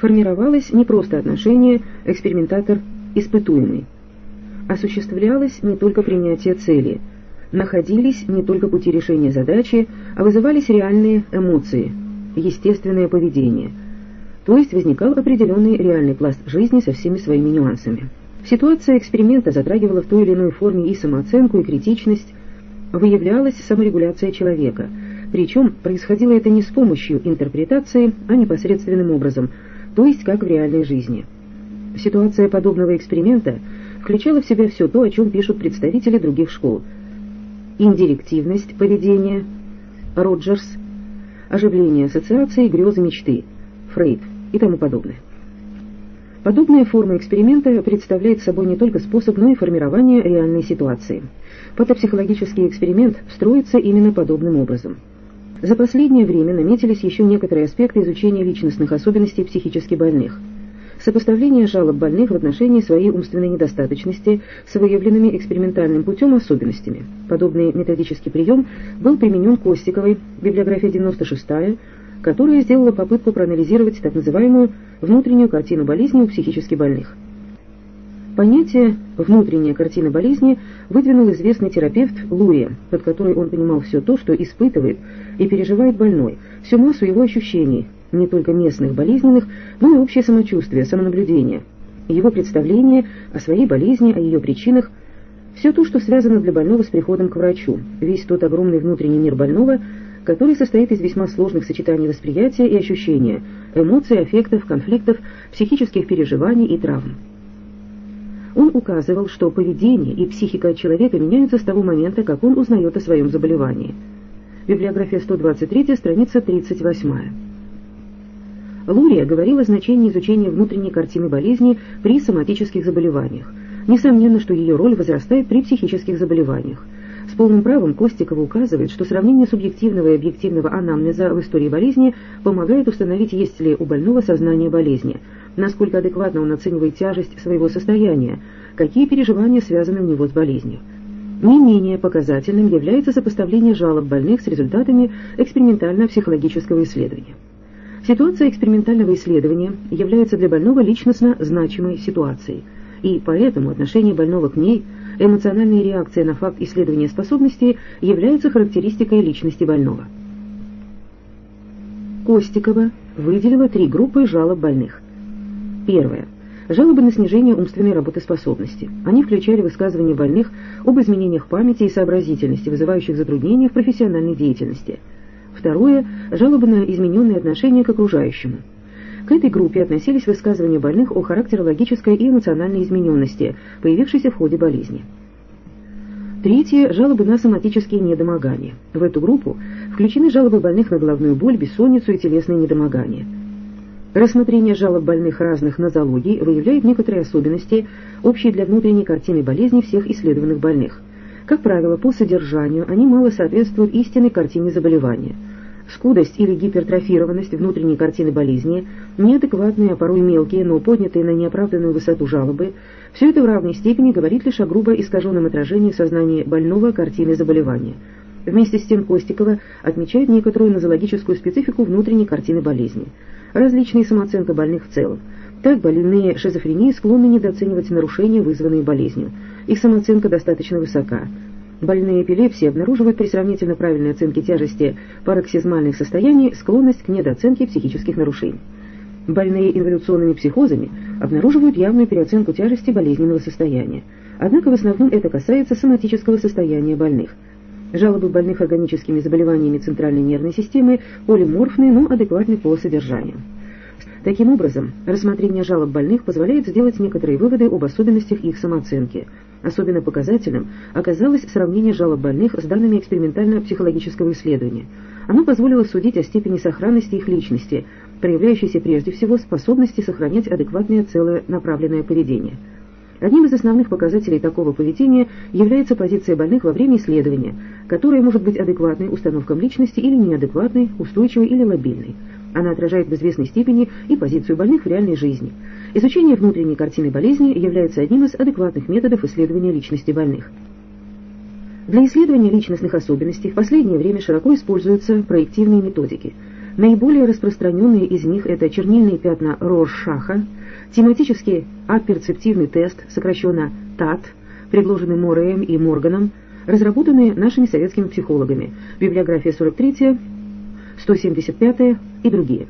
Формировалось не просто отношение экспериментатор-испытуемый. Осуществлялось не только принятие цели, находились не только пути решения задачи, а вызывались реальные эмоции, естественное поведение. То есть возникал определенный реальный пласт жизни со всеми своими нюансами. Ситуация эксперимента затрагивала в той или иной форме и самооценку, и критичность, выявлялась саморегуляция человека, причем происходило это не с помощью интерпретации, а непосредственным образом, то есть как в реальной жизни. Ситуация подобного эксперимента включала в себя все то, о чем пишут представители других школ. Индирективность поведения, Роджерс, оживление ассоциаций, грезы мечты, Фрейд и тому подобное. Подобная форма эксперимента представляет собой не только способ, но и формирование реальной ситуации. Патопсихологический эксперимент строится именно подобным образом. За последнее время наметились еще некоторые аспекты изучения личностных особенностей психически больных. Сопоставление жалоб больных в отношении своей умственной недостаточности с выявленными экспериментальным путем особенностями. Подобный методический прием был применен Костиковой, библиография 96 которая сделала попытку проанализировать так называемую внутреннюю картину болезни у психически больных. Понятие «внутренняя картина болезни» выдвинул известный терапевт Лурия, под которой он понимал все то, что испытывает и переживает больной, всю массу его ощущений, не только местных болезненных, но и общее самочувствие, самонаблюдение, его представление о своей болезни, о ее причинах, все то, что связано для больного с приходом к врачу, весь тот огромный внутренний мир больного, который состоит из весьма сложных сочетаний восприятия и ощущения, эмоций, аффектов, конфликтов, психических переживаний и травм. Он указывал, что поведение и психика человека меняются с того момента, как он узнает о своем заболевании. Библиография 123, страница 38. Лурия говорила о значении изучения внутренней картины болезни при соматических заболеваниях. Несомненно, что ее роль возрастает при психических заболеваниях. С полным правом Костикова указывает, что сравнение субъективного и объективного анамнеза в истории болезни помогает установить, есть ли у больного сознание болезни, насколько адекватно он оценивает тяжесть своего состояния, какие переживания связаны у него с болезнью. Не менее показательным является сопоставление жалоб больных с результатами экспериментально-психологического исследования. Ситуация экспериментального исследования является для больного личностно значимой ситуацией, и поэтому отношение больного к ней – эмоциональная реакция на факт исследования способностей является характеристикой личности больного. Костикова выделила три группы жалоб больных. Первое. Жалобы на снижение умственной работоспособности. Они включали высказывания больных об изменениях памяти и сообразительности, вызывающих затруднения в профессиональной деятельности. Второе. Жалобы на измененные отношения к окружающему. К этой группе относились высказывания больных о характерологической и эмоциональной измененности, появившейся в ходе болезни. Третье – жалобы на соматические недомогания. В эту группу включены жалобы больных на головную боль, бессонницу и телесные недомогания. Рассмотрение жалоб больных разных нозологий выявляет некоторые особенности, общие для внутренней картины болезни всех исследованных больных. Как правило, по содержанию они мало соответствуют истинной картине заболевания – скудость или гипертрофированность внутренней картины болезни, неадекватные, а порой мелкие, но поднятые на неоправданную высоту жалобы, все это в равной степени говорит лишь о грубо искаженном отражении в сознании больного картины заболевания. Вместе с тем Костикова отмечает некоторую нозологическую специфику внутренней картины болезни. Различные самооценка больных в целом. Так больные шизофренией склонны недооценивать нарушения, вызванные болезнью. Их самооценка достаточно высока. Больные эпилепсии обнаруживают при сравнительно правильной оценке тяжести пароксизмальных состояний склонность к недооценке психических нарушений. Больные инволюционными психозами обнаруживают явную переоценку тяжести болезненного состояния. Однако в основном это касается соматического состояния больных. Жалобы больных органическими заболеваниями центральной нервной системы полиморфны, но адекватны по содержанию. Таким образом, рассмотрение жалоб больных позволяет сделать некоторые выводы об особенностях их самооценки – Особенно показательным оказалось сравнение жалоб больных с данными экспериментально-психологического исследования. Оно позволило судить о степени сохранности их личности, проявляющейся прежде всего способности сохранять адекватное целое направленное поведение. Одним из основных показателей такого поведения является позиция больных во время исследования, которая может быть адекватной установкам личности или неадекватной, устойчивой или лобильной. Она отражает в известной степени и позицию больных в реальной жизни – Изучение внутренней картины болезни является одним из адекватных методов исследования личности больных. Для исследования личностных особенностей в последнее время широко используются проективные методики. Наиболее распространенные из них это чернильные пятна Роршаха, тематический аперцептивный тест, сокращенно ТАТ, предложенный Мореем и Морганом, разработанные нашими советскими психологами, библиография 43, 175 и другие.